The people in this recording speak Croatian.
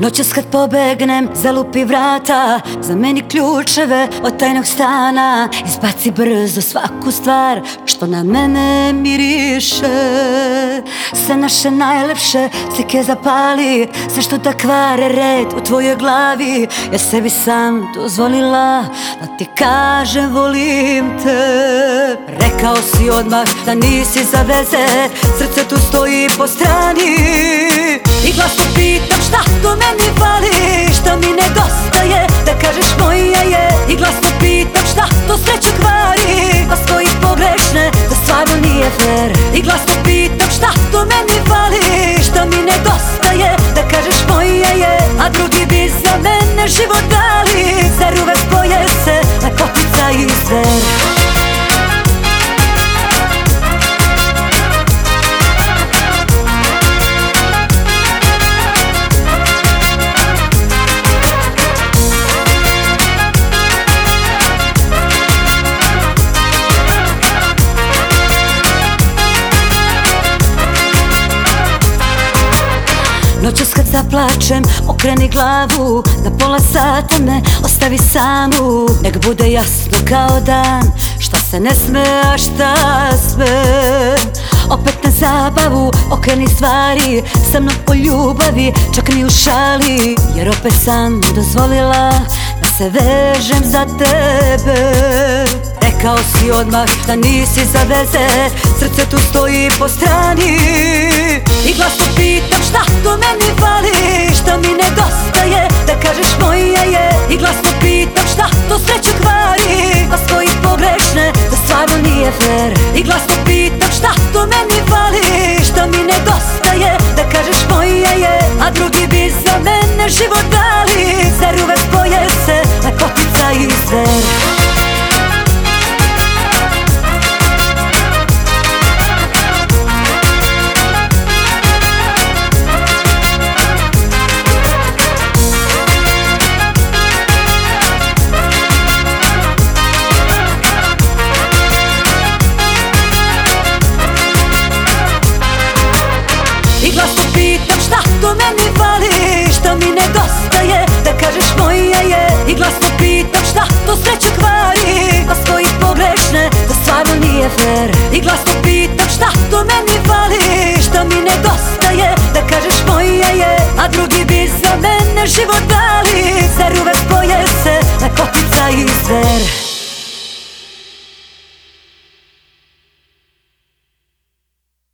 Noćas kad pobegnem, zalupi vrata Za meni ključeve od tajnog stana Izbaci brzo svaku stvar što na mene miriše. Sve naše najlepše slike zapali Sve što da kvare red u tvojoj glavi. Ja sebi sam dozvolila da ti kažem volim te. Rekao si odmah da nisi za veze Srce tu stoji po strani. I glasno pitam šta meni fali? Šta mi nedostaje? Da kažeš moja je I glasno pitam šta to sreću kvari Pa stoji pogrešne da stvarno nije fair. I glasno pitam Noćas kad zaplačem, okreni glavu Da pola sata me ostavi samu. Nek bude jasno kao dan Šta se ne sme, a šta sve Opet na zabavu, okreni stvari Sa mnom po ljubavi, čak ni u šali. Jer opet sam dozvolila Da se vežem za tebe. Rekao si odmah da nisi za veze Srce tu stoji po strani. I glasno pitam šta to meni fali? Šta mi nedostaje? Da kažeš moja je I glasno pitam šta to sreću kvari? Pa stoji pogrešne da stvarno nije fair I glasno pitam šta to meni fali? Šta mi nedostaje? Da kažeš moja je A drugi bi za mene Mnogo meni fali što mi nedostaje. Da kažeš moje je i glasno pitam šta to sreću kvari. Pa svoji pogrešne da stvarno nije fair I glasno pitam šta to meni fali što mi nedostaje. Da kažeš moje je a drugi